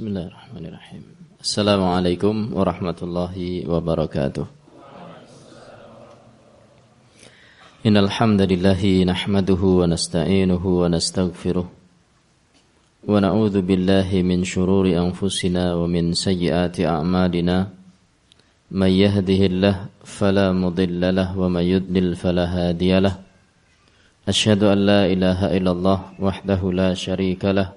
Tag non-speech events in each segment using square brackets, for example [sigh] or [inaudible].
Bismillahirrahmanirrahim. Assalamualaikum warahmatullahi wabarakatuh. Innal hamdalillahi nahmaduhu wa nasta'inuhu wa nastaghfiruh. Wa na'udzu billahi min shururi anfusina wa min sayyiati a'malina. May yahdihillahu fala mudilla lahu wa may yudlil fala hadiya lahu. Ashhadu an la ilaha illallah wahdahu la syarika lahu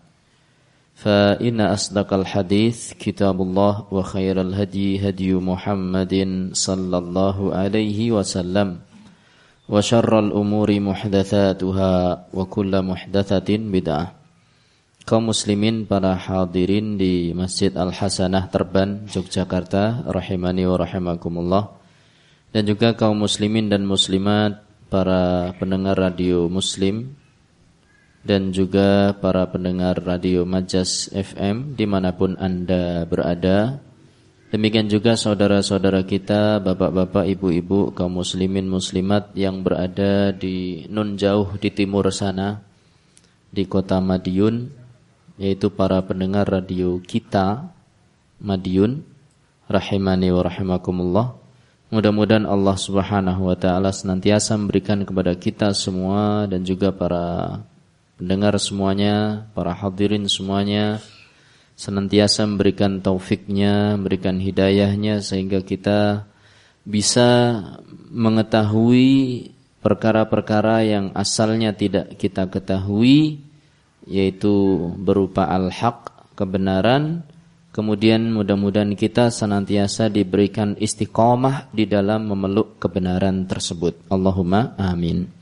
فإن أصدق الحديث كتاب الله وخير الهدي هدي محمد صلى الله عليه وسلم وشر الأمور محدثاتها وكل محدثة بدعة kaum muslimin para hadirin di Masjid Al Hasanah Terban Yogyakarta rahimani wa rahimakumullah dan juga kaum muslimin dan muslimat para pendengar radio muslim dan juga para pendengar radio Majas FM di mana pun Anda berada. Demikian juga saudara-saudara kita, bapak-bapak, ibu-ibu, kaum muslimin muslimat yang berada di nun jauh di timur sana, di kota Madiun, yaitu para pendengar radio kita, Madiun, rahimani wa rahimakumullah. Mudah-mudahan Allah subhanahu wa ta'ala senantiasa memberikan kepada kita semua dan juga para pendengar semuanya, para hadirin semuanya senantiasa memberikan taufiknya, memberikan hidayahnya sehingga kita bisa mengetahui perkara-perkara yang asalnya tidak kita ketahui yaitu berupa al-haq, kebenaran kemudian mudah-mudahan kita senantiasa diberikan istiqomah di dalam memeluk kebenaran tersebut. Allahumma amin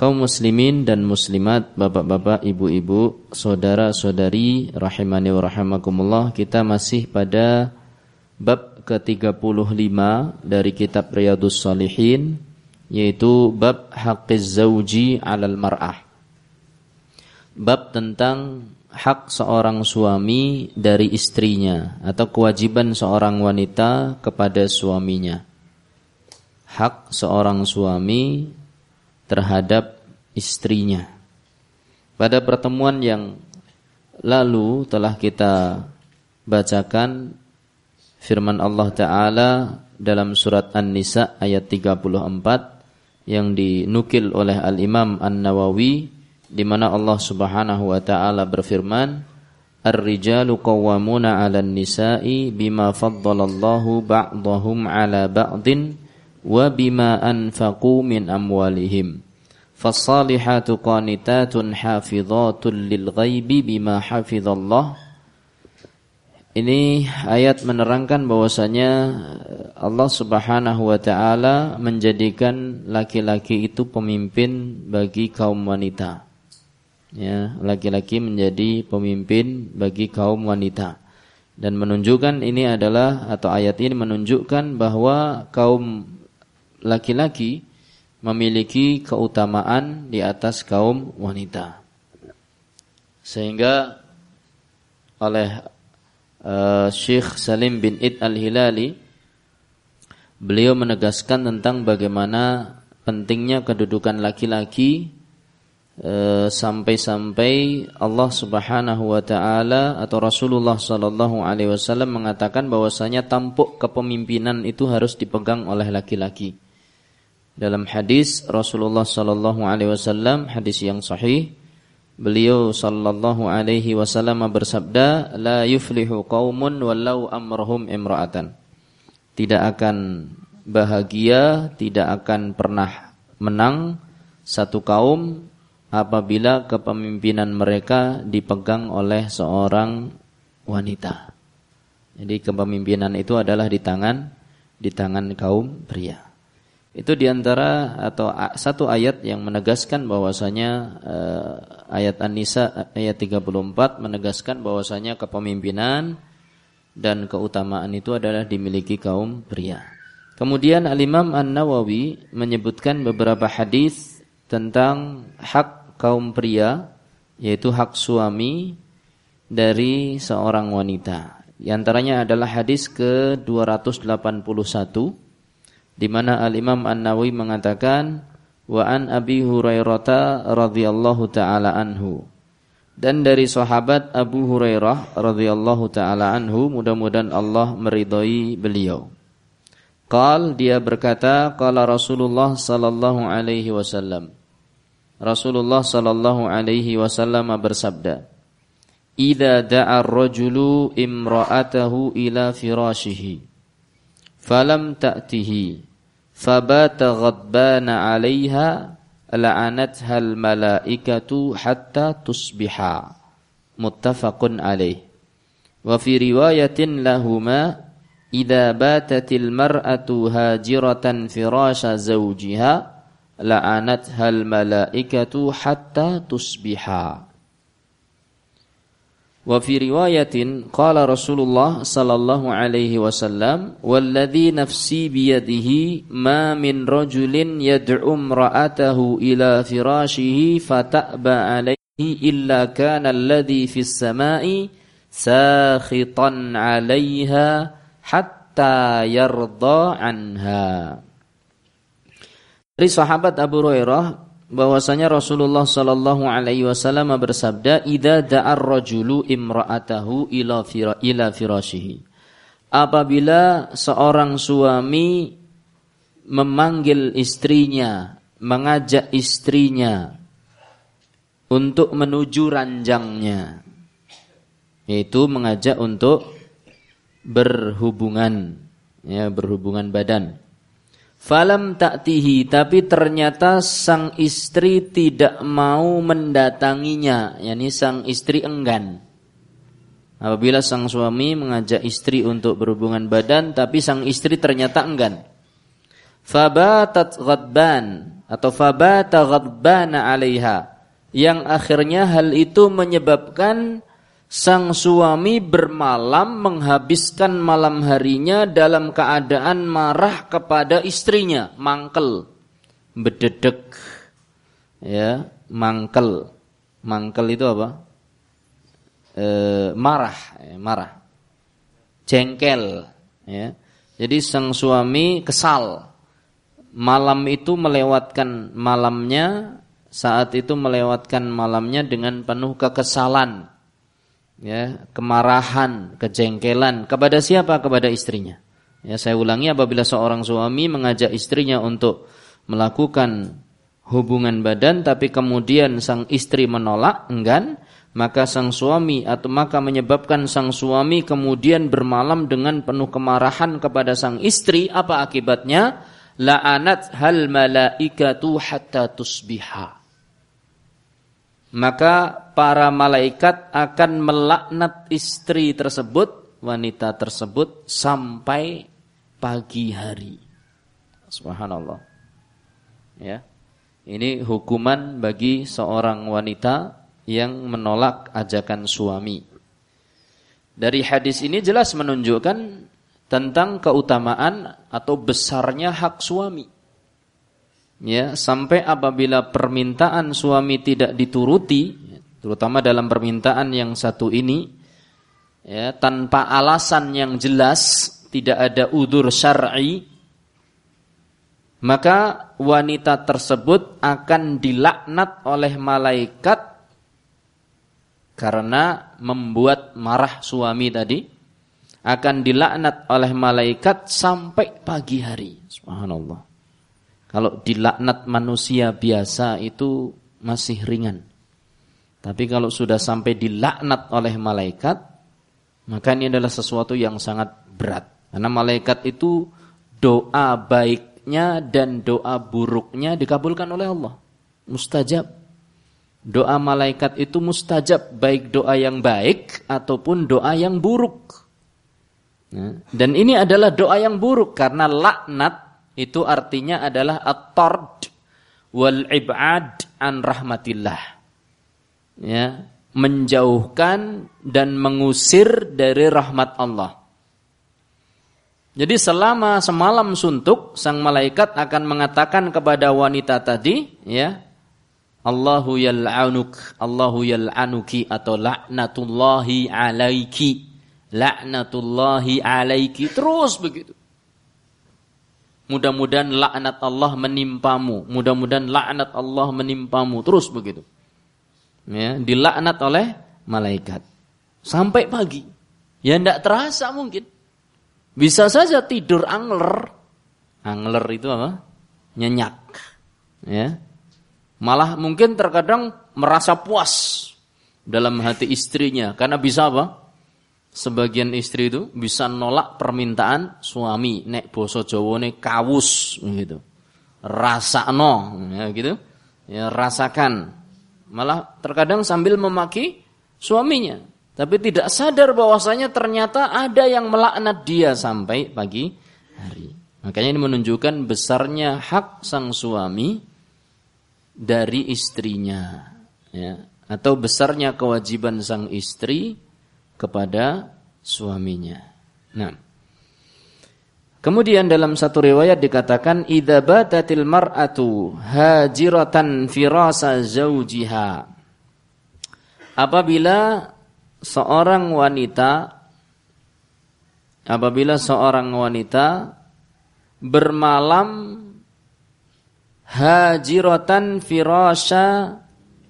kaum muslimin dan muslimat, bapak-bapak, ibu-ibu, saudara-saudari rahimani wa rahimakumullah, kita masih pada bab ke-35 dari kitab Riyadhus Shalihin yaitu bab haqqiz zauji 'alal mar'ah. Bab tentang hak seorang suami dari istrinya atau kewajiban seorang wanita kepada suaminya. Hak seorang suami terhadap istrinya. Pada pertemuan yang lalu telah kita bacakan firman Allah Ta'ala dalam surat An-Nisa ayat 34 yang dinukil oleh Al-Imam An-Nawawi di mana Allah Subhanahu wa taala berfirman Ar-rijalu qawwamuna 'alan nisa'i bima faddalallahu ba'dahum 'ala ba'din wa bima anfaqu min amwalihim fasalihatu qanitatun hafizatun lil ghaibi bima ini ayat menerangkan bahwasanya Allah Subhanahu wa taala menjadikan laki-laki itu pemimpin bagi kaum wanita. Ya, laki-laki menjadi pemimpin bagi kaum wanita. Dan menunjukkan ini adalah atau ayat ini menunjukkan bahwa kaum laki-laki memiliki keutamaan di atas kaum wanita. Sehingga oleh uh, Syekh Salim bin Id Al-Hilali beliau menegaskan tentang bagaimana pentingnya kedudukan laki-laki eh, sampai-sampai Allah Subhanahu wa taala atau Rasulullah sallallahu alaihi wasallam mengatakan bahwasanya tampuk kepemimpinan itu harus dipegang oleh laki-laki. Dalam hadis Rasulullah sallallahu alaihi wasallam, hadis yang sahih, beliau sallallahu alaihi wasallam bersabda, "La yuflihu qaumun walau amrahum imra'atan." Tidak akan bahagia, tidak akan pernah menang satu kaum apabila kepemimpinan mereka dipegang oleh seorang wanita. Jadi kepemimpinan itu adalah di tangan di tangan kaum pria. Itu di antara atau satu ayat yang menegaskan bahwasanya uh, ayat An-Nisa ayat 34 menegaskan bahwasanya kepemimpinan dan keutamaan itu adalah dimiliki kaum pria. Kemudian Al-Imam An-Nawawi menyebutkan beberapa hadis tentang hak kaum pria yaitu hak suami dari seorang wanita. Di antaranya adalah hadis ke-281 di mana Al Imam An Nawawi mengatakan wa an Abi Hurairah radhiyallahu taala anhu. Dan dari sahabat Abu Hurairah radhiyallahu taala anhu mudah-mudahan Allah meridhai beliau. Qal dia berkata qala Rasulullah sallallahu alaihi wasallam. Rasulullah sallallahu alaihi wasallam bersabda Idza da'a ar-rajulu imra'atahu ila firashihi falam ta'tihi فبات غضبان عليها لعنتها الملائكة حتى تصبح متفق عليه وفي رواية لهما إذا باتت المرأة هاجرة فراش زوجها لعنتها الملائكة حتى تصبحا Wa fi riwayatin qala Rasulullah sallallahu alaihi wasallam walladzi nafsi biyadihi ma min rajulin yad'u imra'atahu ila firashihi fata'ba alaihi illa kana alladhi fis sama'i sakhitan 'alaiha hatta yarda anha. Dari sahabat Abu Hurairah bahwasanya Rasulullah sallallahu alaihi wasallam bersabda idza da'ar rajulu imra'atahu ila fira, ila firashihi. Apabila seorang suami memanggil istrinya mengajak istrinya untuk menuju ranjangnya yaitu mengajak untuk berhubungan ya berhubungan badan Falam taktihi, tapi ternyata sang istri tidak mau mendatanginya, yakni sang istri enggan. Apabila sang suami mengajak istri untuk berhubungan badan, tapi sang istri ternyata enggan. Fabatat ghadban atau fabata ghadbana alaiha. Yang akhirnya hal itu menyebabkan sang suami bermalam menghabiskan malam harinya dalam keadaan marah kepada istrinya, mangkel, bededek, ya, mangkel, mangkel itu apa? E, marah, ya, marah, jengkel, ya. Jadi sang suami kesal, malam itu melewatkan malamnya, saat itu melewatkan malamnya dengan penuh kekesalan ya, kemarahan, kejengkelan kepada siapa? Kepada istrinya. Ya, saya ulangi apabila seorang suami mengajak istrinya untuk melakukan hubungan badan tapi kemudian sang istri menolak, enggan, maka sang suami atau maka menyebabkan sang suami kemudian bermalam dengan penuh kemarahan kepada sang istri, apa akibatnya? La'anat hal malaikatu hatta tusbiha maka para malaikat akan melaknat istri tersebut, wanita tersebut sampai pagi hari. Subhanallah. Ya. Ini hukuman bagi seorang wanita yang menolak ajakan suami. Dari hadis ini jelas menunjukkan tentang keutamaan atau besarnya hak suami ya sampai apabila permintaan suami tidak dituruti terutama dalam permintaan yang satu ini ya tanpa alasan yang jelas tidak ada udur syar'i maka wanita tersebut akan dilaknat oleh malaikat karena membuat marah suami tadi akan dilaknat oleh malaikat sampai pagi hari. Subhanallah kalau dilaknat manusia biasa itu masih ringan. Tapi kalau sudah sampai dilaknat oleh malaikat, maka ini adalah sesuatu yang sangat berat. Karena malaikat itu doa baiknya dan doa buruknya dikabulkan oleh Allah. Mustajab. Doa malaikat itu mustajab baik doa yang baik ataupun doa yang buruk. dan ini adalah doa yang buruk karena laknat itu artinya adalah at-tard wal ibad an rahmatillah. Ya, menjauhkan dan mengusir dari rahmat Allah. Jadi selama semalam suntuk, sang malaikat akan mengatakan kepada wanita tadi, ya, Allahu yal'anuk, Allahu yal'anuki atau laknatullahi alaiki, laknatullahi alaiki, terus begitu. Mudah-mudahan laknat Allah menimpamu, mudah-mudahan laknat Allah menimpamu, terus begitu. Ya, dilaknat oleh malaikat sampai pagi. Ya tidak terasa mungkin. Bisa saja tidur angler. Angler itu apa? Nyenyak. Ya. Malah mungkin terkadang merasa puas dalam hati istrinya karena bisa apa? Sebagian istri itu bisa nolak permintaan suami nek boso nek kawus gitu. no, ya gitu. Ya rasakan. Malah terkadang sambil memaki suaminya. Tapi tidak sadar bahwasanya ternyata ada yang melaknat dia sampai pagi hari. Makanya ini menunjukkan besarnya hak sang suami dari istrinya. Ya. Atau besarnya kewajiban sang istri kepada suaminya. Nah. Kemudian dalam satu riwayat dikatakan idza batatil mar'atu hajiratan firasa zaujiha. Apabila seorang wanita apabila seorang wanita bermalam hajiratan firasha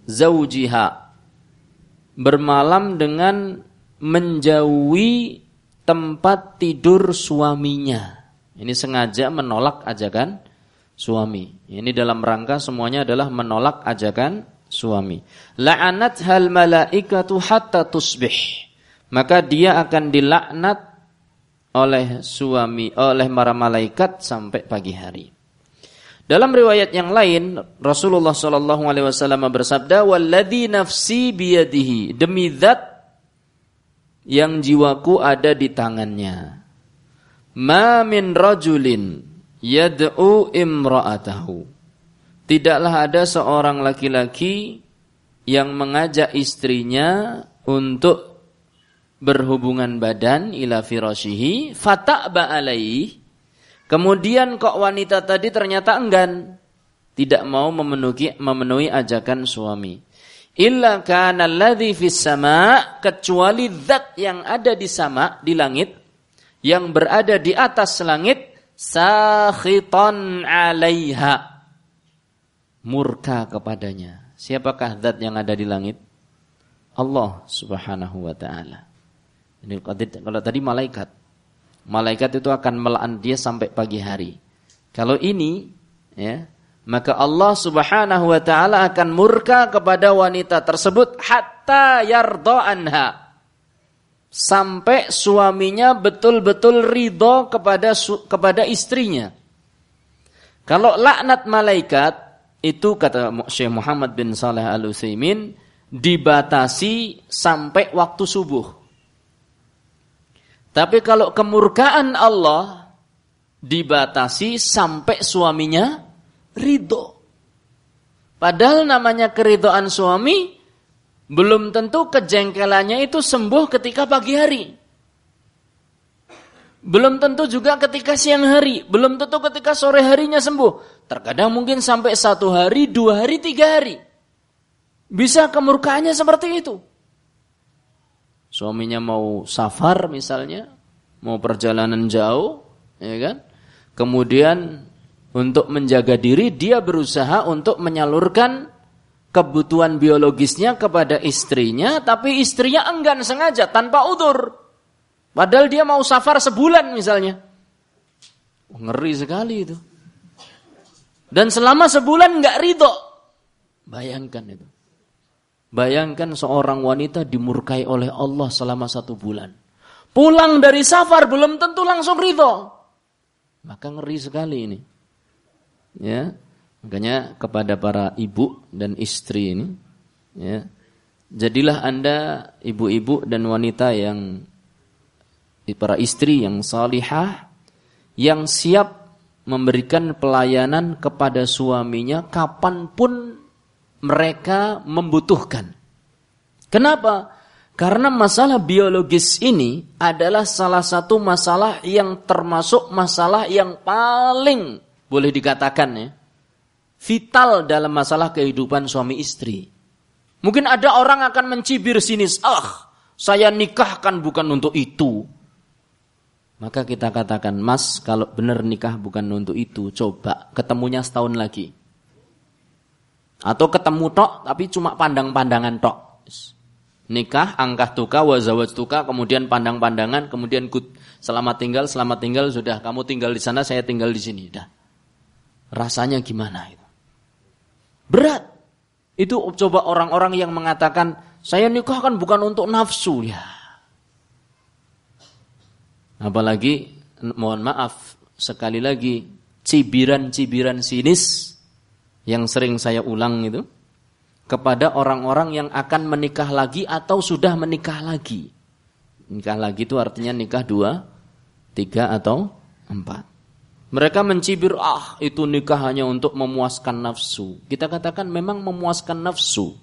zaujiha bermalam dengan menjauhi tempat tidur suaminya ini sengaja menolak ajakan suami ini dalam rangka semuanya adalah menolak ajakan suami. La'anat hal malaikatu hatta tusbih. Maka dia akan dilaknat oleh suami, oleh para malaikat sampai pagi hari. Dalam riwayat yang lain, Rasulullah Shallallahu Alaihi Wasallam bersabda, "Walladhi nafsi biyadihi demi zat yang jiwaku ada di tangannya. Ma min rajulin yad'u imra'atahu." tidaklah ada seorang laki-laki yang mengajak istrinya untuk berhubungan badan ila firashihi fata'ba alaih kemudian kok wanita tadi ternyata enggan tidak mau memenuhi memenuhi ajakan suami illa kana alladhi fis sama kecuali zat yang ada di sama di langit yang berada di atas langit sakhitan alaiha murka kepadanya. Siapakah zat yang ada di langit? Allah Subhanahu wa taala. Ini kalau tadi malaikat. Malaikat itu akan melaknat dia sampai pagi hari. Kalau ini ya, maka Allah Subhanahu wa taala akan murka kepada wanita tersebut hatta yarda anha. Sampai suaminya betul-betul ridho kepada kepada istrinya. Kalau laknat malaikat itu kata Syekh Muhammad bin Saleh Al Utsaimin dibatasi sampai waktu subuh. Tapi kalau kemurkaan Allah dibatasi sampai suaminya ridho. Padahal namanya keridoan suami belum tentu kejengkelannya itu sembuh ketika pagi hari. Belum tentu juga ketika siang hari, belum tentu ketika sore harinya sembuh. Terkadang mungkin sampai satu hari, dua hari, tiga hari. Bisa kemurkaannya seperti itu. Suaminya mau safar misalnya, mau perjalanan jauh, ya kan? Kemudian untuk menjaga diri dia berusaha untuk menyalurkan kebutuhan biologisnya kepada istrinya, tapi istrinya enggan sengaja tanpa udur. Padahal dia mau safar sebulan misalnya. Ngeri sekali itu. Dan selama sebulan nggak ridho. Bayangkan itu. Bayangkan seorang wanita dimurkai oleh Allah selama satu bulan. Pulang dari safar belum tentu langsung ridho. Maka ngeri sekali ini. Ya, makanya kepada para ibu dan istri ini, ya, jadilah anda ibu-ibu dan wanita yang para istri yang salihah yang siap memberikan pelayanan kepada suaminya kapan pun mereka membutuhkan. Kenapa? Karena masalah biologis ini adalah salah satu masalah yang termasuk masalah yang paling boleh dikatakan ya vital dalam masalah kehidupan suami istri. Mungkin ada orang akan mencibir sinis, "Ah, saya nikahkan bukan untuk itu." Maka kita katakan, "Mas, kalau benar nikah bukan untuk itu, coba ketemunya setahun lagi." Atau ketemu tok tapi cuma pandang-pandangan tok nikah, angkah tuka, wazawaj tuka, kemudian pandang-pandangan, kemudian good, selamat tinggal, selamat tinggal, sudah kamu tinggal di sana, saya tinggal di sini. Dah. Rasanya gimana itu? Berat. Itu coba orang-orang yang mengatakan, saya nikah kan bukan untuk nafsu ya. Apalagi, mohon maaf, sekali lagi, cibiran-cibiran sinis yang sering saya ulang itu, kepada orang-orang yang akan menikah lagi atau sudah menikah lagi. Nikah lagi itu artinya nikah dua, tiga atau empat. Mereka mencibir, ah itu nikah hanya untuk memuaskan nafsu. Kita katakan memang memuaskan nafsu.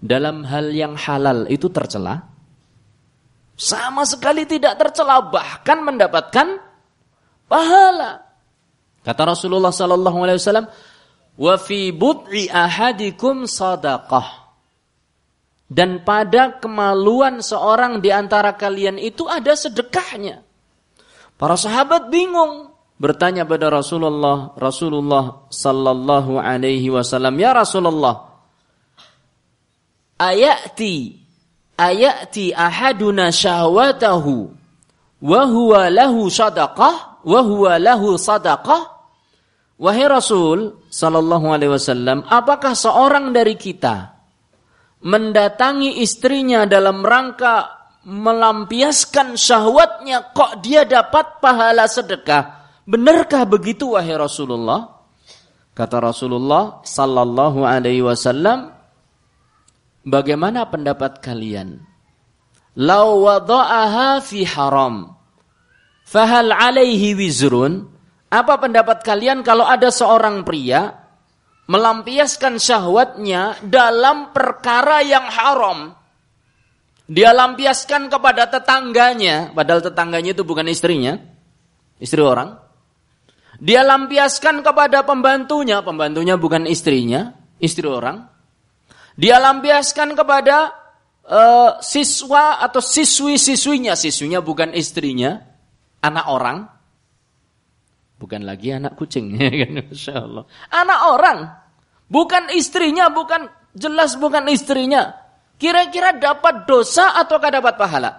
Dalam hal yang halal itu tercela. Sama sekali tidak tercela, bahkan mendapatkan pahala. Kata Rasulullah Sallallahu Alaihi Wasallam, wa fi bud'i ahadikum sadaqah. Dan pada kemaluan seorang di antara kalian itu ada sedekahnya. Para sahabat bingung bertanya pada Rasulullah, Rasulullah sallallahu alaihi wasallam, "Ya Rasulullah, ayati ayati ahaduna syahwatahu wa huwa lahu sadaqah wa huwa lahu sadaqah?" Wahai Rasul sallallahu alaihi wasallam, apakah seorang dari kita mendatangi istrinya dalam rangka melampiaskan syahwatnya kok dia dapat pahala sedekah? Benarkah begitu wahai Rasulullah? Kata Rasulullah sallallahu alaihi wasallam, bagaimana pendapat kalian? Lau wada'aha fi haram, fahal alaihi wizrun? Apa pendapat kalian kalau ada seorang pria melampiaskan syahwatnya dalam perkara yang haram? Dia lampiaskan kepada tetangganya, padahal tetangganya itu bukan istrinya, istri orang. Dia lampiaskan kepada pembantunya, pembantunya bukan istrinya, istri orang. Dia lampiaskan kepada uh, siswa atau siswi-siswinya, siswinya bukan istrinya, anak orang. Bukan lagi anak kucing, [laughs] ya kan? Masya Allah. Anak orang, bukan istrinya, bukan jelas bukan istrinya. Kira-kira dapat dosa ataukah dapat pahala?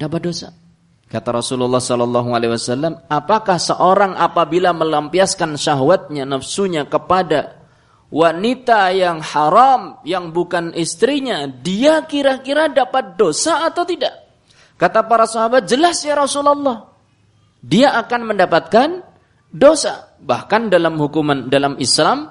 Dapat dosa. Kata Rasulullah Sallallahu Alaihi Wasallam, apakah seorang apabila melampiaskan syahwatnya, nafsunya kepada wanita yang haram, yang bukan istrinya, dia kira-kira dapat dosa atau tidak? Kata para sahabat, jelas ya Rasulullah dia akan mendapatkan dosa. Bahkan dalam hukuman dalam Islam,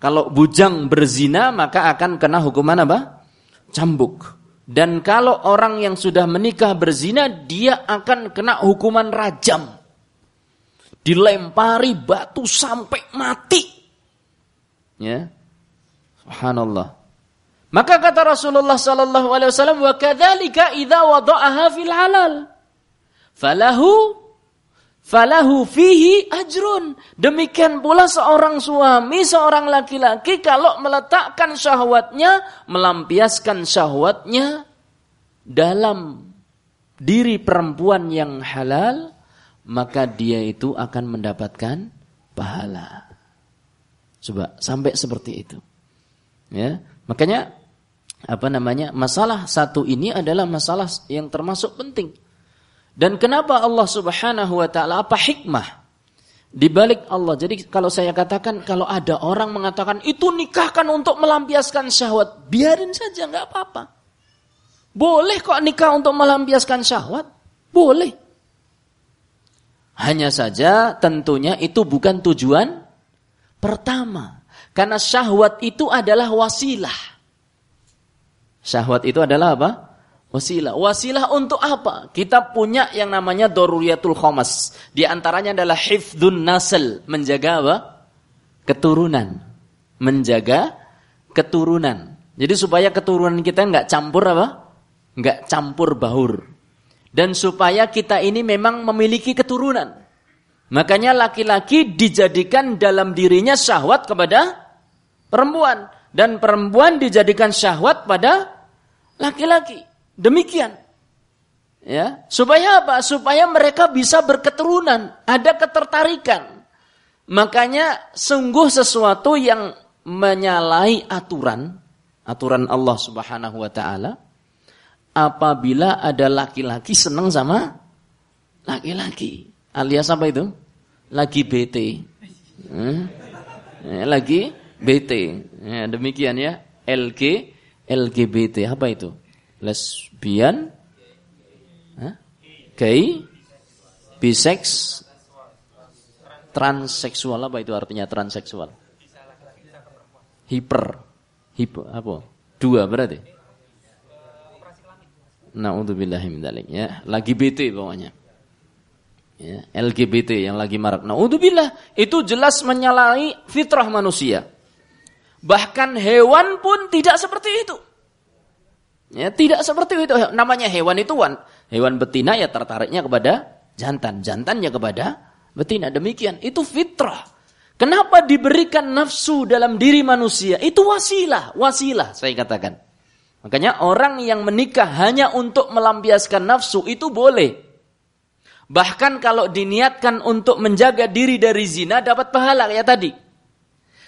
kalau bujang berzina maka akan kena hukuman apa? Cambuk. Dan kalau orang yang sudah menikah berzina, dia akan kena hukuman rajam. Dilempari batu sampai mati. Ya. Subhanallah. Maka kata Rasulullah sallallahu alaihi wasallam, "Wa kadzalika idza wada'aha fil halal, falahu falahu fihi ajrun. Demikian pula seorang suami, seorang laki-laki kalau meletakkan syahwatnya, melampiaskan syahwatnya dalam diri perempuan yang halal, maka dia itu akan mendapatkan pahala. Coba sampai seperti itu. Ya, makanya apa namanya? Masalah satu ini adalah masalah yang termasuk penting. Dan kenapa Allah Subhanahu wa taala apa hikmah di balik Allah. Jadi kalau saya katakan kalau ada orang mengatakan itu nikahkan untuk melampiaskan syahwat, biarin saja nggak apa-apa. Boleh kok nikah untuk melampiaskan syahwat? Boleh. Hanya saja tentunya itu bukan tujuan pertama. Karena syahwat itu adalah wasilah. Syahwat itu adalah apa? Wasilah. Wasilah untuk apa? Kita punya yang namanya doruriyatul khomas. Di antaranya adalah hifdun nasl. Menjaga apa? Keturunan. Menjaga keturunan. Jadi supaya keturunan kita nggak campur apa? Nggak campur baur. Dan supaya kita ini memang memiliki keturunan. Makanya laki-laki dijadikan dalam dirinya syahwat kepada perempuan. Dan perempuan dijadikan syahwat pada laki-laki. Demikian. Ya, supaya apa? Supaya mereka bisa berketurunan, ada ketertarikan. Makanya sungguh sesuatu yang menyalahi aturan, aturan Allah Subhanahu wa taala apabila ada laki-laki senang sama laki-laki. Alias apa itu? Lagi bete. Hmm? lagi bete. Ya, demikian ya. LG LGBT apa itu? Lesbian, gay, bisex, transseksual apa itu artinya transseksual? Hiper, hiper apa? Dua berarti. Nah, untuk min ya. Lagi BT pokoknya. Ya, LGBT yang lagi marak. Nah, untuk itu jelas menyalahi fitrah manusia. Bahkan hewan pun tidak seperti itu. Ya, tidak seperti itu. Namanya hewan itu wan. Hewan betina ya tertariknya kepada jantan, jantannya kepada betina. Demikian, itu fitrah. Kenapa diberikan nafsu dalam diri manusia? Itu wasilah, wasilah saya katakan. Makanya orang yang menikah hanya untuk melampiaskan nafsu itu boleh. Bahkan kalau diniatkan untuk menjaga diri dari zina dapat pahala ya tadi.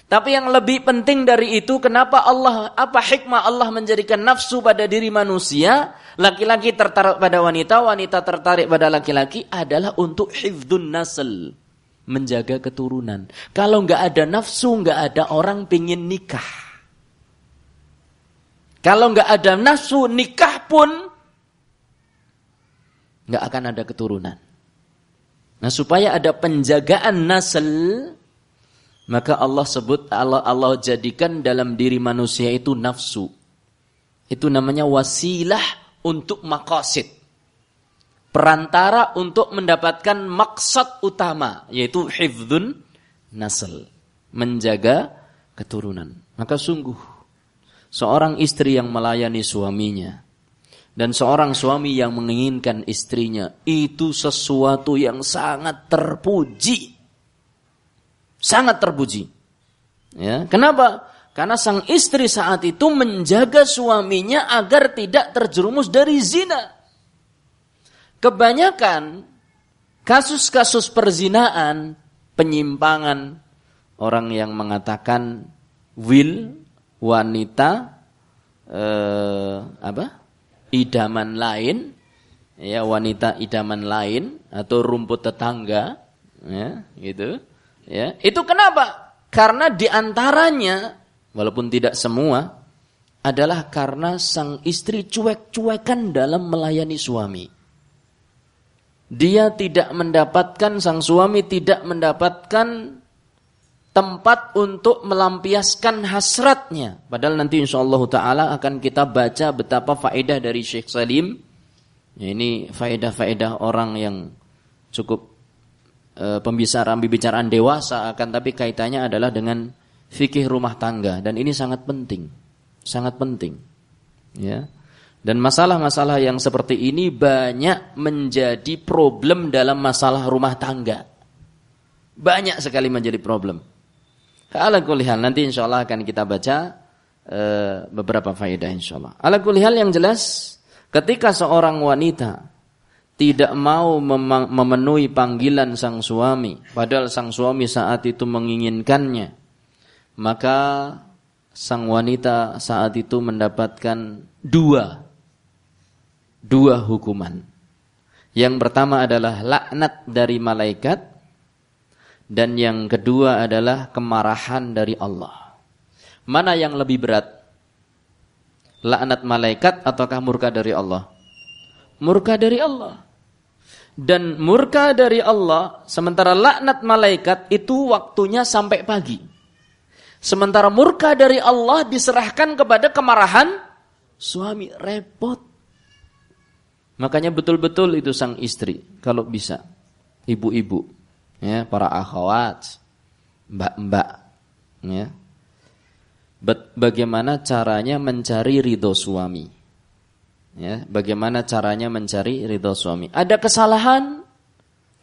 Tapi yang lebih penting dari itu, kenapa Allah, apa hikmah Allah menjadikan nafsu pada diri manusia, laki-laki tertarik pada wanita, wanita tertarik pada laki-laki, adalah untuk hifdun nasl, menjaga keturunan. Kalau nggak ada nafsu, nggak ada orang pingin nikah. Kalau nggak ada nafsu, nikah pun nggak akan ada keturunan. Nah supaya ada penjagaan nasl, maka Allah sebut Allah Allah jadikan dalam diri manusia itu nafsu. Itu namanya wasilah untuk maqasid. Perantara untuk mendapatkan maksud utama yaitu hifdzun nasl, menjaga keturunan. Maka sungguh seorang istri yang melayani suaminya dan seorang suami yang menginginkan istrinya itu sesuatu yang sangat terpuji sangat terpuji. Ya, kenapa? Karena sang istri saat itu menjaga suaminya agar tidak terjerumus dari zina. Kebanyakan kasus-kasus perzinaan, penyimpangan, orang yang mengatakan will wanita eh, apa? idaman lain, ya wanita idaman lain atau rumput tetangga, ya, gitu Ya, itu kenapa? Karena di antaranya, walaupun tidak semua, adalah karena sang istri cuek-cuekan dalam melayani suami. Dia tidak mendapatkan, sang suami tidak mendapatkan tempat untuk melampiaskan hasratnya. Padahal nanti insya Allah Ta'ala akan kita baca betapa faedah dari Syekh Salim. Ya, ini faedah-faedah orang yang cukup e, pembicaraan pembicaraan dewasa akan tapi kaitannya adalah dengan fikih rumah tangga dan ini sangat penting. Sangat penting. Ya. Dan masalah-masalah yang seperti ini banyak menjadi problem dalam masalah rumah tangga. Banyak sekali menjadi problem. Ala kulihal nanti insya Allah akan kita baca e, beberapa faedah insya Allah. Ala kulihal yang jelas ketika seorang wanita tidak mau memenuhi panggilan sang suami, padahal sang suami saat itu menginginkannya, maka sang wanita saat itu mendapatkan dua, dua hukuman. Yang pertama adalah laknat dari malaikat, dan yang kedua adalah kemarahan dari Allah. Mana yang lebih berat? Laknat malaikat ataukah murka dari Allah? Murka dari Allah dan murka dari Allah sementara laknat malaikat itu waktunya sampai pagi. Sementara murka dari Allah diserahkan kepada kemarahan suami repot. Makanya betul-betul itu sang istri kalau bisa. Ibu-ibu, ya, para akhwat, mbak-mbak, ya. Bagaimana caranya mencari ridho suami? Ya, bagaimana caranya mencari ridho suami? Ada kesalahan,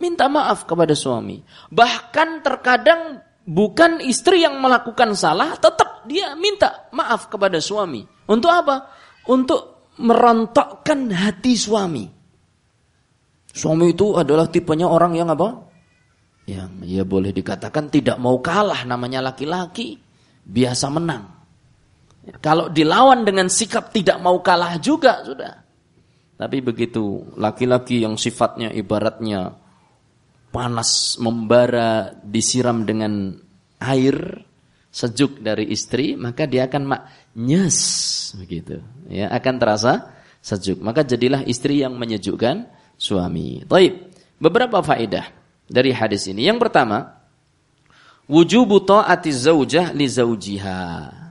minta maaf kepada suami. Bahkan terkadang bukan istri yang melakukan salah, tetap dia minta maaf kepada suami. Untuk apa? Untuk merontokkan hati suami. Suami itu adalah tipenya orang yang apa? Yang ya boleh dikatakan tidak mau kalah namanya laki-laki, biasa menang. Kalau dilawan dengan sikap tidak mau kalah juga sudah. Tapi begitu laki-laki yang sifatnya ibaratnya panas membara disiram dengan air sejuk dari istri, maka dia akan mak nyes begitu. Ya, akan terasa sejuk. Maka jadilah istri yang menyejukkan suami. Baik. Beberapa faedah dari hadis ini. Yang pertama, wujubu ta'ati zaujah li zaujiha.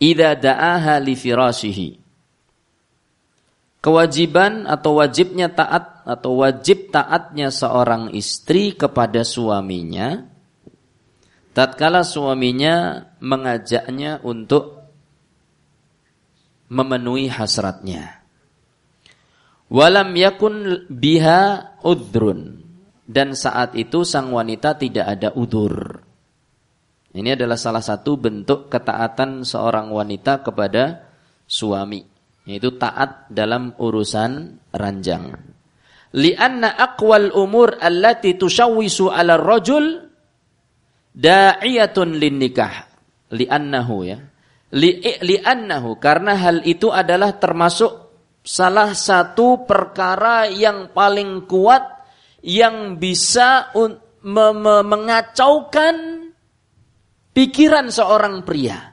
Idza da'aha li firashihi. Kewajiban atau wajibnya taat atau wajib taatnya seorang istri kepada suaminya tatkala suaminya mengajaknya untuk memenuhi hasratnya. Walam yakun biha udrun. Dan saat itu sang wanita tidak ada udur. Ini adalah salah satu bentuk ketaatan seorang wanita kepada suami. Yaitu taat dalam urusan ranjang. Lianna aqwal umur allati tushawwisu ala rajul da'iyatun lin nikah li'annahu ya li li'annahu karena hal itu adalah termasuk salah satu perkara yang paling kuat yang bisa me me mengacaukan pikiran seorang pria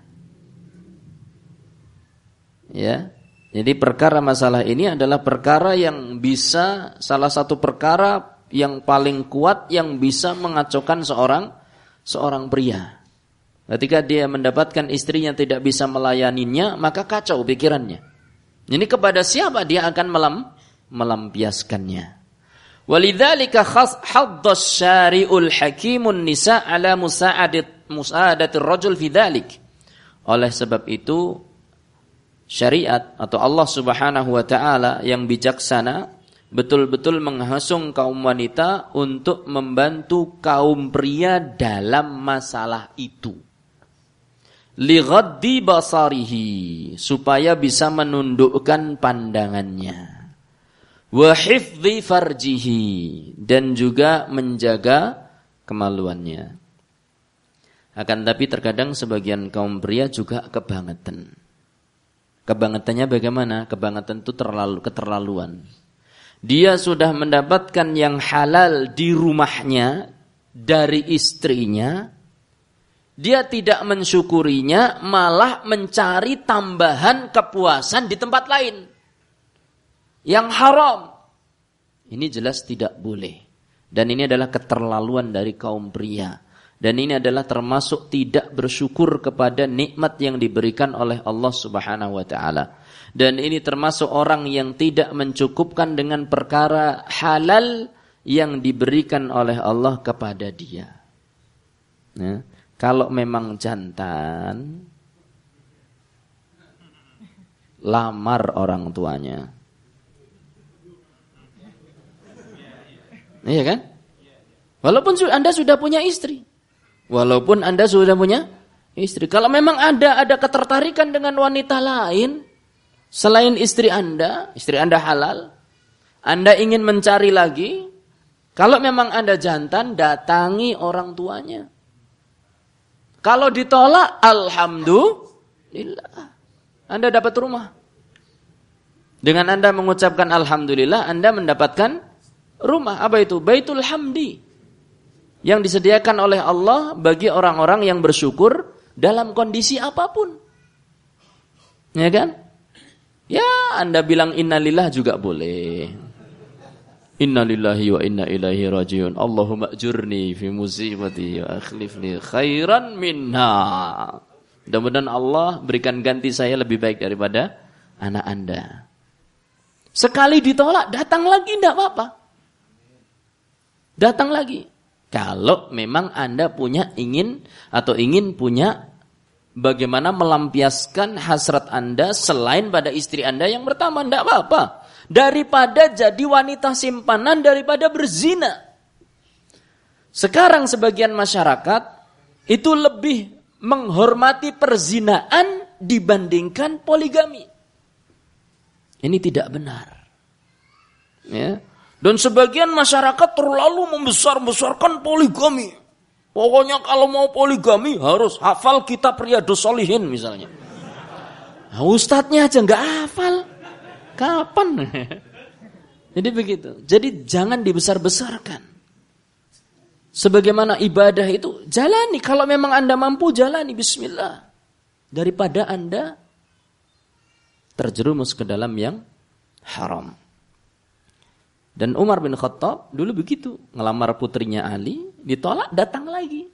ya jadi perkara masalah ini adalah perkara yang bisa salah satu perkara yang paling kuat yang bisa mengacaukan seorang seorang pria. Ketika dia mendapatkan istri yang tidak bisa melayaninya, maka kacau pikirannya. Ini kepada siapa dia akan melam, melampiaskannya. Walidzalika haddas syari'ul hakimun nisa ala musa'adat musa'adatir rajul fi Oleh sebab itu syariat atau Allah Subhanahu wa taala yang bijaksana betul-betul menghasung kaum wanita untuk membantu kaum pria dalam masalah itu. Lighaddi basarihi supaya bisa menundukkan pandangannya. Wa hifdhi farjihi dan juga menjaga kemaluannya. Akan tapi terkadang sebagian kaum pria juga kebangetan. Kebangetannya bagaimana? Kebangetan itu terlalu keterlaluan dia sudah mendapatkan yang halal di rumahnya dari istrinya, dia tidak mensyukurinya, malah mencari tambahan kepuasan di tempat lain yang haram. Ini jelas tidak boleh. Dan ini adalah keterlaluan dari kaum pria. Dan ini adalah termasuk tidak bersyukur kepada nikmat yang diberikan oleh Allah Subhanahu wa taala dan ini termasuk orang yang tidak mencukupkan dengan perkara halal yang diberikan oleh Allah kepada dia. Ya. Kalau memang jantan, lamar orang tuanya. Iya kan? Walaupun Anda sudah punya istri. Walaupun Anda sudah punya istri. Kalau memang ada ada ketertarikan dengan wanita lain, Selain istri Anda, istri Anda halal, Anda ingin mencari lagi, kalau memang Anda jantan, datangi orang tuanya. Kalau ditolak, Alhamdulillah. Anda dapat rumah. Dengan Anda mengucapkan Alhamdulillah, Anda mendapatkan rumah. Apa itu? Baitul Hamdi. Yang disediakan oleh Allah bagi orang-orang yang bersyukur dalam kondisi apa pun. Ya kan? Ya, Anda bilang innalillah juga boleh. Innalillahi wa inna ilaihi rajiun. Allahumma ajurni fi musibati wa akhlifni khairan minha. Mudah-mudahan Allah berikan ganti saya lebih baik daripada anak Anda. Sekali ditolak, datang lagi tidak apa-apa. Datang lagi. Kalau memang Anda punya ingin atau ingin punya bagaimana melampiaskan hasrat Anda selain pada istri Anda yang pertama, tidak apa-apa. Daripada jadi wanita simpanan, daripada berzina. Sekarang sebagian masyarakat itu lebih menghormati perzinaan dibandingkan poligami. Ini tidak benar. Ya. Dan sebagian masyarakat terlalu membesar-besarkan poligami. Pokoknya kalau mau poligami harus hafal kitab Riyadus Solihin misalnya. Nah, ustadznya aja nggak hafal. Kapan? [laughs] Jadi begitu. Jadi jangan dibesar-besarkan. Sebagaimana ibadah itu, jalani. Kalau memang Anda mampu, jalani. Bismillah. Daripada Anda terjerumus ke dalam yang haram. Dan Umar bin Khattab dulu begitu, ngelamar putrinya Ali, ditolak, datang lagi.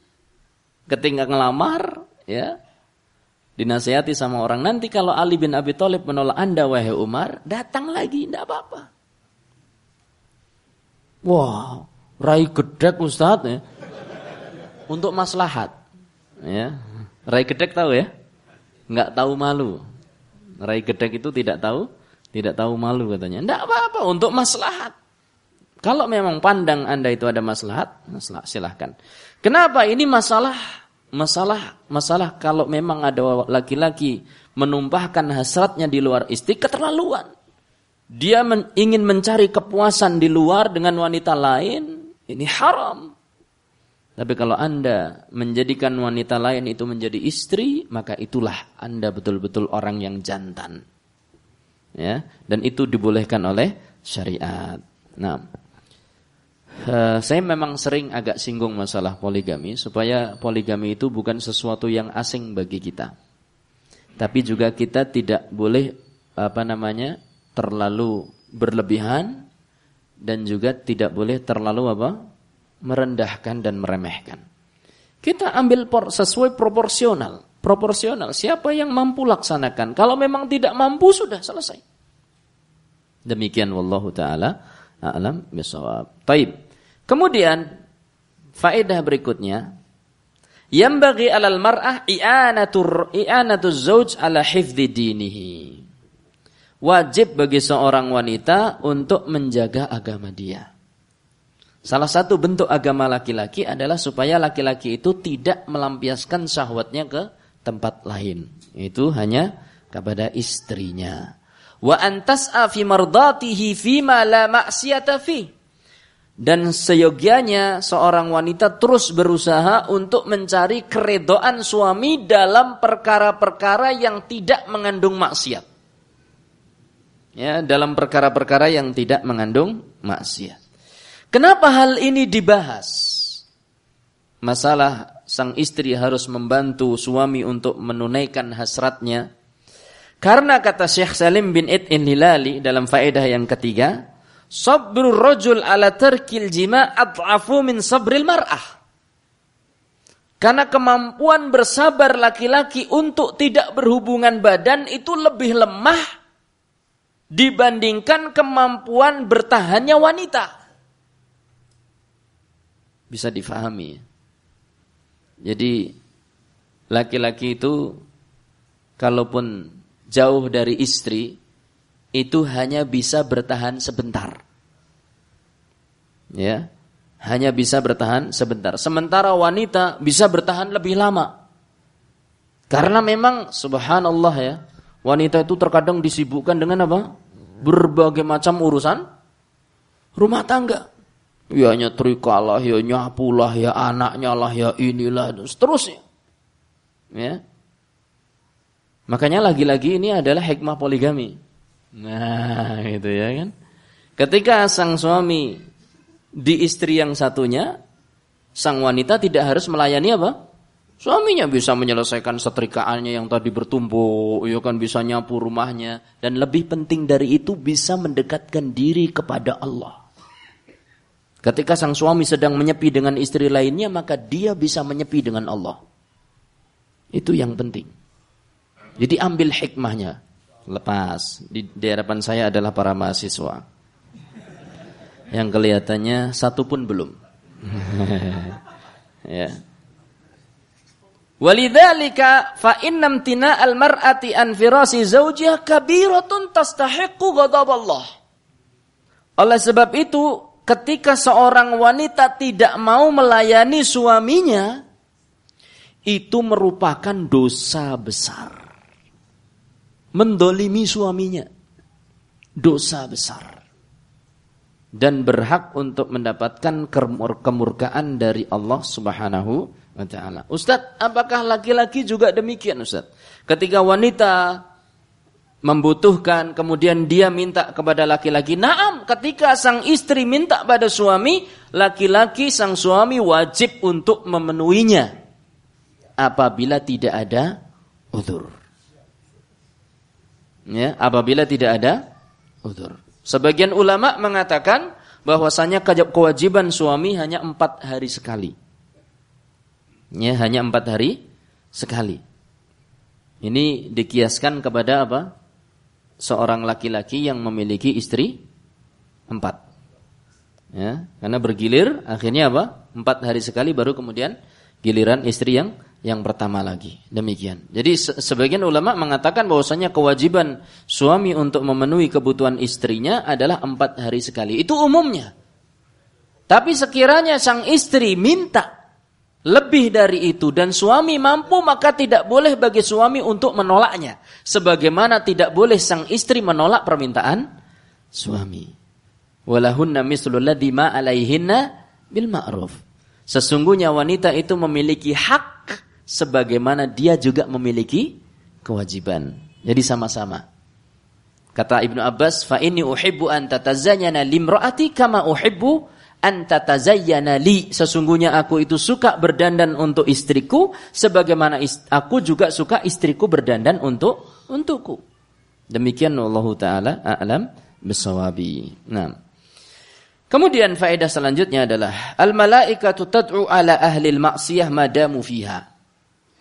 Ketika ngelamar, ya, dinasihati sama orang nanti kalau Ali bin Abi Thalib menolak Anda wahai Umar, datang lagi, tidak apa-apa. Wah, rai gedek Ustaz ya. Untuk maslahat. Ya. Rai gedek tahu ya? Enggak tahu malu. Rai gedek itu tidak tahu, tidak tahu malu katanya. Tidak apa-apa untuk maslahat. Kalau memang pandang Anda itu ada maslahat, masalah silahkan. Kenapa ini masalah masalah masalah kalau memang ada laki-laki menumpahkan hasratnya di luar istri keterlaluan. Dia men, ingin mencari kepuasan di luar dengan wanita lain, ini haram. Tapi kalau Anda menjadikan wanita lain itu menjadi istri, maka itulah Anda betul-betul orang yang jantan. Ya, dan itu dibolehkan oleh syariat. Nah, uh, saya memang sering agak singgung masalah poligami supaya poligami itu bukan sesuatu yang asing bagi kita. Tapi juga kita tidak boleh apa namanya? terlalu berlebihan dan juga tidak boleh terlalu apa? merendahkan dan meremehkan. Kita ambil sesuai proporsional. Proporsional. Siapa yang mampu laksanakan. Kalau memang tidak mampu sudah selesai. Demikian wallahu taala a'lam bisawab. Taib. Kemudian faedah berikutnya yang bagi alal mar'ah i'anatur i'anatul zauj ala hifdzi dinihi. Wajib bagi seorang wanita untuk menjaga agama dia. Salah satu bentuk agama laki-laki adalah supaya laki-laki itu tidak melampiaskan syahwatnya ke tempat lain. Itu hanya kepada istrinya. Wa antas'a fi mardatihi ma la ma'siyata. Dan seyogianya seorang wanita terus berusaha untuk mencari keredoan suami dalam perkara-perkara yang tidak mengandung maksiat. Ya, dalam perkara-perkara yang tidak mengandung maksiat. Kenapa hal ini dibahas? Masalah sang istri harus membantu suami untuk menunaikan hasratnya. Karena kata Syekh Salim bin Id'in Hilali dalam faedah yang ketiga, Sabrul rajul ala tarkil jima ad'afu min sabril mar'ah. Karena kemampuan bersabar laki-laki untuk tidak berhubungan badan itu lebih lemah dibandingkan kemampuan bertahannya wanita bisa difahami. Jadi laki-laki itu kalaupun jauh dari istri itu hanya bisa bertahan sebentar. Ya. Hanya bisa bertahan sebentar. Sementara wanita bisa bertahan lebih lama. Karena memang subhanallah ya, wanita itu terkadang disibukkan dengan apa? Berbagai macam urusan rumah tangga. Ya nyetrika lah, ya nyapu lah, ya anaknya lah, ya inilah, dan seterusnya. Ya. Makanya lagi-lagi ini adalah hikmah poligami. Nah, [laughs] gitu ya kan. Ketika sang suami di istri yang satunya, sang wanita tidak harus melayani apa? Suaminya bisa menyelesaikan setrikaannya yang tadi bertumpuk, ya kan bisa nyapu rumahnya dan lebih penting dari itu bisa mendekatkan diri kepada Allah. Ketika sang suami sedang menyepi dengan istri lainnya, maka dia bisa menyepi dengan Allah. Itu yang penting. Jadi ambil hikmahnya. Lepas. Di, di saya adalah para mahasiswa. Yang kelihatannya satu pun belum. [laughs] ya. Walidzalika fa innam tina al mar'ati an firasi zawjiha kabiratun tastahiqqu ghadaballah. Oleh sebab itu, ketika seorang wanita tidak mau melayani suaminya, itu merupakan dosa besar. Mendolimi suaminya. Dosa besar. Dan berhak untuk mendapatkan kemurkaan dari Allah subhanahu wa ta'ala. Ustaz, apakah laki-laki juga demikian Ustaz? Ketika wanita membutuhkan, kemudian dia minta kepada laki-laki. Naam, ketika sang istri minta pada suami, laki-laki sang suami wajib untuk memenuhinya apabila tidak ada udur. Ya, apabila tidak ada udur. Sebagian ulama mengatakan bahwasanya kewajiban suami hanya empat hari sekali. Ya, hanya empat hari sekali. Ini dikiaskan kepada apa? Seorang laki-laki yang memiliki istri empat. Ya, karena bergilir akhirnya apa? Empat hari sekali baru kemudian giliran istri yang yang pertama lagi. Demikian. Jadi sebagian ulama mengatakan bahwasanya kewajiban suami untuk memenuhi kebutuhan istrinya adalah empat hari sekali. Itu umumnya. Tapi sekiranya sang istri minta lebih dari itu dan suami mampu maka tidak boleh bagi suami untuk menolaknya. Sebagaimana tidak boleh sang istri menolak permintaan suami. Walahunna ladzi ma bil ma'ruf. Sesungguhnya wanita itu memiliki hak sebagaimana dia juga memiliki kewajiban. Jadi sama-sama. Kata Ibnu Abbas, "Fa inni uhibbu an tatazayyana limraati kama uhibbu an tatazayyana li." Sesungguhnya aku itu suka berdandan untuk istriku sebagaimana aku juga suka istriku berdandan untuk untukku. Demikian Allah taala a'lam bisawabi. Nah. Kemudian faedah selanjutnya adalah al malaikatu tad'u ala ahli al ma'siyah madamu fiha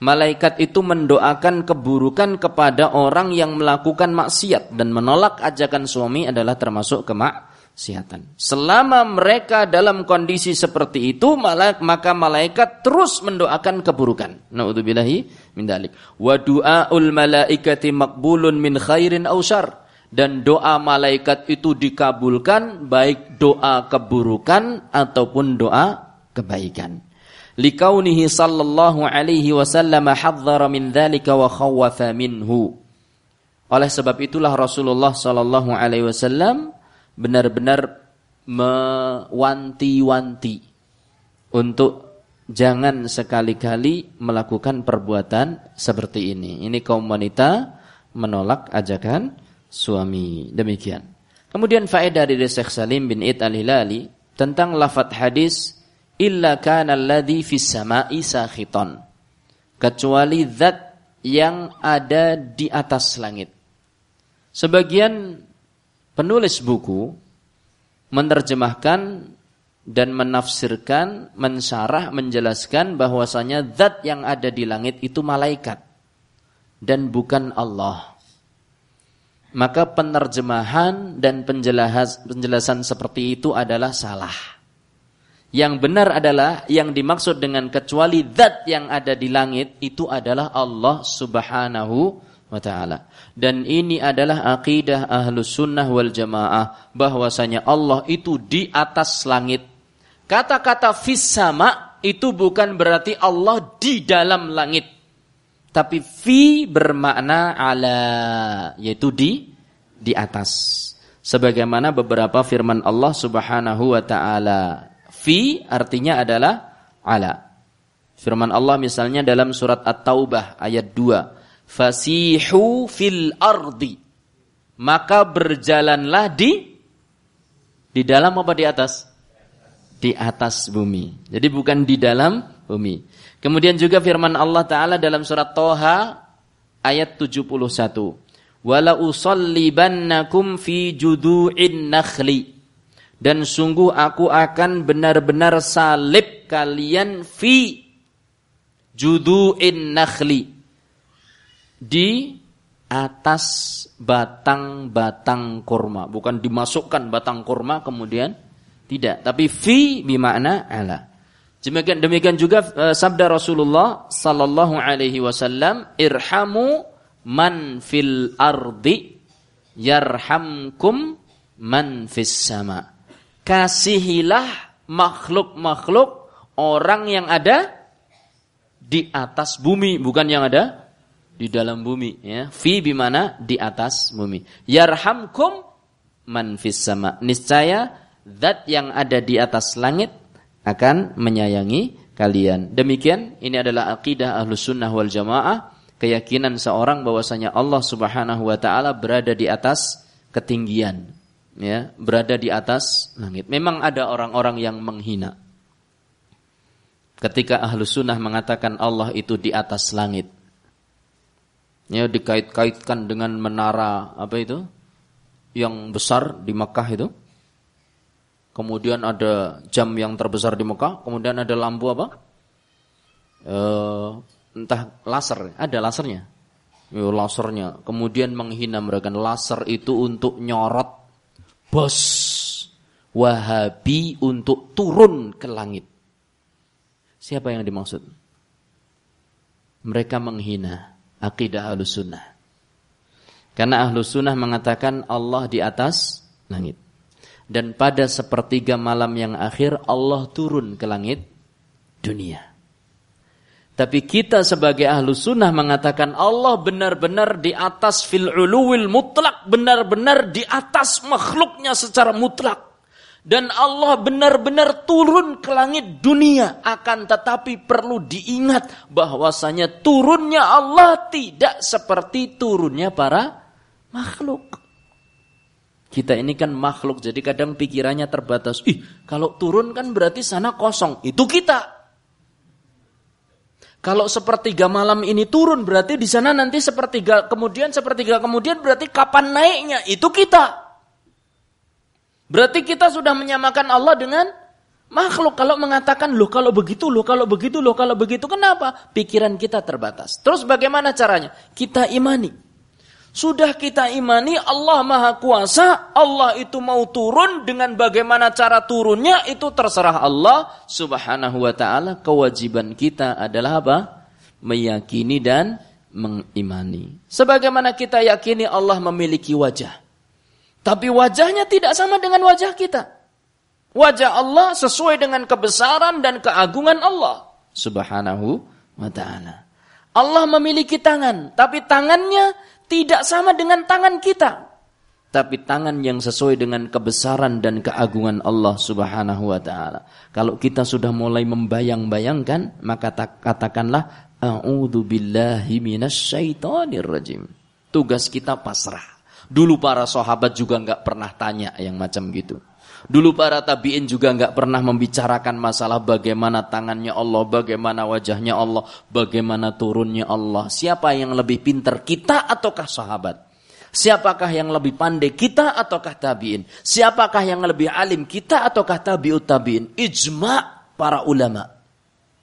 malaikat itu mendoakan keburukan kepada orang yang melakukan maksiat dan menolak ajakan suami adalah termasuk kemaksiatan. Selama mereka dalam kondisi seperti itu, maka malaikat terus mendoakan keburukan. Nauzubillahi min dalik. Wa du'aul malaikati maqbulun min khairin aw dan doa malaikat itu dikabulkan baik doa keburukan ataupun doa kebaikan likaunihi sallallahu alaihi wasallam hadzara min dzalika wa khawwafa minhu. Oleh sebab itulah Rasulullah sallallahu alaihi wasallam benar-benar mewanti-wanti untuk jangan sekali-kali melakukan perbuatan seperti ini. Ini kaum wanita menolak ajakan suami. Demikian. Kemudian faedah dari Syekh Salim bin Id al-Hilali tentang lafaz hadis illa kana alladhi fis sama'i sakhiton kecuali zat yang ada di atas langit sebagian penulis buku menerjemahkan dan menafsirkan, mensyarah, menjelaskan bahwasanya zat yang ada di langit itu malaikat dan bukan Allah. Maka penerjemahan dan penjelasan seperti itu adalah salah. Yang benar adalah yang dimaksud dengan kecuali zat yang ada di langit itu adalah Allah Subhanahu wa taala. Dan ini adalah akidah Ahlus Sunnah wal Jamaah bahwasanya Allah itu di atas langit. Kata-kata fis itu bukan berarti Allah di dalam langit. Tapi fi bermakna ala yaitu di di atas. Sebagaimana beberapa firman Allah Subhanahu wa taala Fi artinya adalah ala. Firman Allah misalnya dalam surat At-Taubah ayat 2. Fasihu fil ardi. Maka berjalanlah di di dalam apa di atas? Di atas bumi. Jadi bukan di dalam bumi. Kemudian juga firman Allah Ta'ala dalam surat Toha ayat 71. Wala usallibannakum fi judu'in nakhli dan sungguh aku akan benar-benar salib kalian fi judu'in nakhli di atas batang-batang kurma, bukan dimasukkan batang kurma kemudian tidak, tapi fi bimakna ala. Demikian demikian juga uh, sabda Rasulullah sallallahu alaihi wasallam, "Irhamu man fil ardi yarhamkum man fis sama." Kasihilah makhluk-makhluk orang yang ada di atas bumi, bukan yang ada di dalam bumi ya. Fi bimana di atas bumi. Yarhamkum man fis sama. Niscaya zat yang ada di atas langit akan menyayangi kalian. Demikian ini adalah akidah Ahlus Sunnah wal Jamaah, keyakinan seorang bahwasanya Allah Subhanahu wa taala berada di atas ketinggian, ya, berada di atas langit. Memang ada orang-orang yang menghina. Ketika Ahlus Sunnah mengatakan Allah itu di atas langit, ya dikait-kaitkan dengan menara apa itu? Yang besar di Mekah itu. Kemudian ada jam yang terbesar di Mekah kemudian ada lampu apa? E, entah laser ada lasernya. Ya, lasernya. Kemudian menghina mereka. Laser itu untuk nyorot bos Wahabi untuk turun ke langit siapa yang dimaksud mereka menghina akidah ahlus sunnah. Karena ahlus sunnah mengatakan Allah di atas langit. Dan pada sepertiga malam yang akhir Allah turun ke langit dunia. Tapi kita sebagai ahlu sunnah mengatakan Allah benar-benar di atas fil uluwil mutlak. Benar-benar di atas makhluknya secara mutlak. Dan Allah benar-benar turun ke langit dunia akan tetapi perlu diingat bahwasanya turunnya Allah tidak seperti turunnya para makhluk. Kita ini kan makhluk jadi kadang pikirannya terbatas. Ih kalau turun kan berarti sana kosong. Itu kita kalau sepertiga malam ini turun berarti di sana nanti sepertiga kemudian sepertiga kemudian berarti kapan naiknya itu kita Berarti kita sudah menyamakan Allah dengan makhluk. Kalau mengatakan, loh kalau begitu, loh kalau begitu, loh kalau begitu. Kenapa? Pikiran kita terbatas. Terus bagaimana caranya? Kita imani. Sudah kita imani Allah Maha Kuasa, Allah itu mau turun dengan bagaimana cara turunnya itu terserah Allah Subhanahu wa taala. Kewajiban kita adalah apa? Meyakini dan mengimani. Sebagaimana kita yakini Allah memiliki wajah. Tapi wajahnya tidak sama dengan wajah kita. Wajah Allah sesuai dengan kebesaran dan keagungan Allah subhanahu wa ta'ala. Allah memiliki tangan, tapi tangannya tidak sama dengan tangan kita. Tapi tangan yang sesuai dengan kebesaran dan keagungan Allah subhanahu wa ta'ala. Kalau kita sudah mulai membayang-bayangkan, maka katakanlah, A'udhu billahi minasyaitonir rajim. Tugas kita pasrah. Dulu para sahabat juga nggak pernah tanya yang macam gitu. Dulu para tabiin juga nggak pernah membicarakan masalah bagaimana tangannya Allah, bagaimana wajahnya Allah, bagaimana turunnya Allah. Siapa yang lebih pintar kita ataukah sahabat? Siapakah yang lebih pandai kita ataukah tabiin? Siapakah yang lebih alim kita ataukah tabiut tabiin? Ijma para ulama.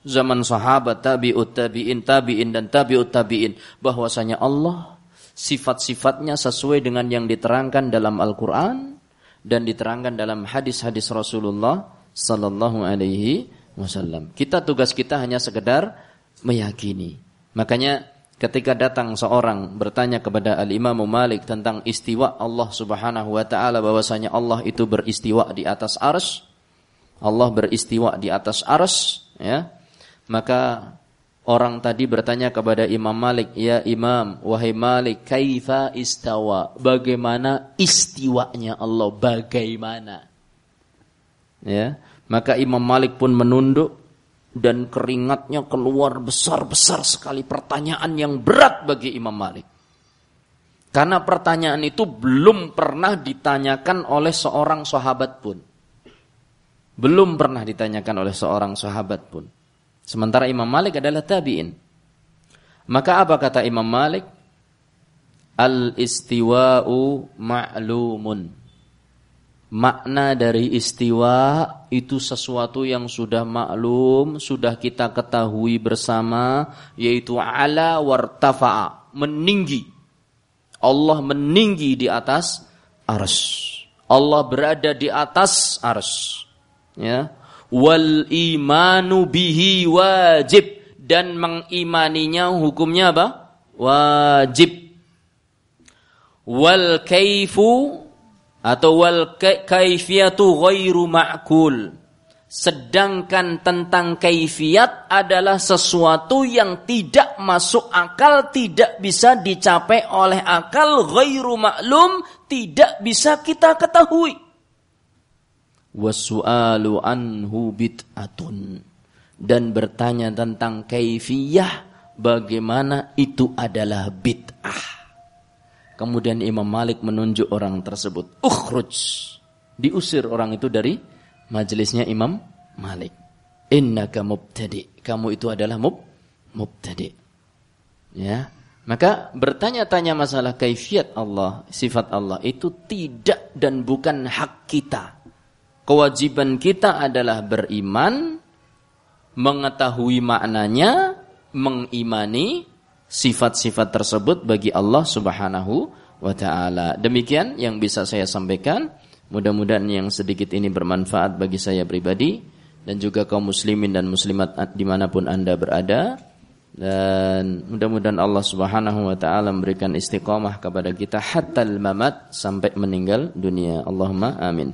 Zaman sahabat, tabiut tabiin, tabiin dan tabiut tabiin bahwasanya Allah sifat-sifatnya sesuai dengan yang diterangkan dalam Al-Quran dan diterangkan dalam hadis-hadis Rasulullah Sallallahu Alaihi Wasallam. Kita tugas kita hanya sekedar meyakini. Makanya ketika datang seorang bertanya kepada Al Imam Malik tentang istiwa Allah Subhanahu Wa Taala bahwasanya Allah itu beristiwa di atas ars, Allah beristiwa di atas ars, ya maka Orang tadi bertanya kepada Imam Malik, "Ya Imam, wahai Malik, kaifa istawa?" Bagaimana istiwanya Allah? Bagaimana? Ya, maka Imam Malik pun menunduk dan keringatnya keluar besar-besar sekali pertanyaan yang berat bagi Imam Malik. Karena pertanyaan itu belum pernah ditanyakan oleh seorang sahabat pun. Belum pernah ditanyakan oleh seorang sahabat pun. Sementara Imam Malik adalah tabi'in. Maka apa kata Imam Malik? Al-istiwa'u ma'lumun. Makna dari istiwa itu sesuatu yang sudah maklum, sudah kita ketahui bersama, yaitu ala wartafa'a, meninggi. Allah meninggi di atas ars. Allah berada di atas ars. Ya. Wal imanu bihi wajib dan mengimaninya hukumnya apa? Wajib. Wal kaifu atau wal kaifiyatu ghairu ma'kul. Sedangkan tentang kaifiat adalah sesuatu yang tidak masuk akal, tidak bisa dicapai oleh akal, ghairu maklum, tidak bisa kita ketahui. Wasu'alu anhu bid'atun. Dan bertanya tentang kaifiyah, bagaimana itu adalah bid'ah. Kemudian Imam Malik menunjuk orang tersebut. Ukhruj. Diusir orang itu dari majelisnya Imam Malik. Innaka mubtadi. Kamu itu adalah mub mubtadi. Ya. Maka bertanya-tanya masalah kaifiat Allah, sifat Allah itu tidak dan bukan hak kita. Kewajiban kita adalah beriman, mengetahui maknanya, mengimani, sifat-sifat tersebut bagi Allah Subhanahu wa taala. Demikian yang bisa saya sampaikan. Mudah-mudahan yang sedikit ini bermanfaat bagi saya pribadi dan juga kaum muslimin dan muslimat di mana pun anda berada dan mudah-mudahan Allah Subhanahu wa taala memberikan istiqamah kepada kita hatta mamat sampai meninggal dunia. Allahumma amin.